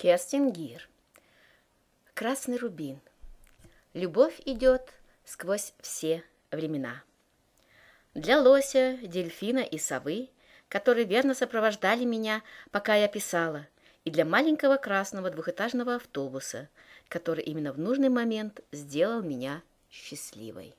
Керстин Гир. Красный рубин. Любовь идет сквозь все времена. Для лося, дельфина и совы, которые верно сопровождали меня, пока я писала, и для маленького красного двухэтажного автобуса, который именно в нужный момент сделал меня счастливой.